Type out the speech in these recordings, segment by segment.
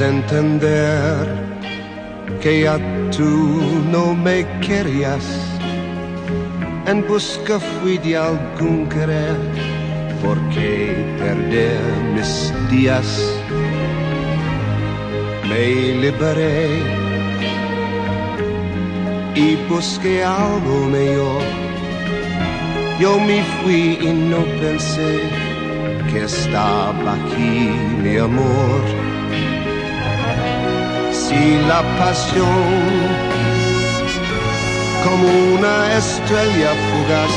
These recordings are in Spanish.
Entender que ya tú no me querías. En busca fui de algún querer, porque perder mis días. Me liberé y busqué algo mejor. Yo me fui y no pensé que estaba aquí mi amor. Si la pasión como una estrella fugaz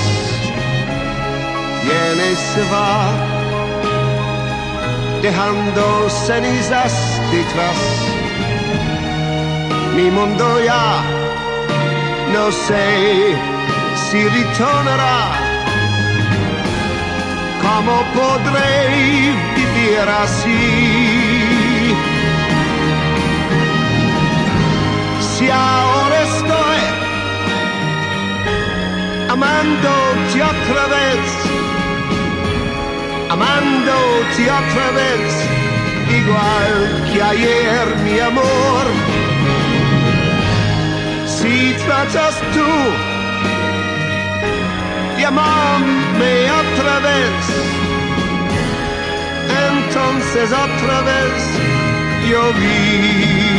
viene y se va, dejando cenizas detrás. Mi mundo ya no sé si retornará. ¿Cómo podré vivir así? Si ahora estoy amándote otra vez, amándote otra vez, igual que ayer mi amor. Si tratas tú llamarme otra vez. Entonces otra vez yo vi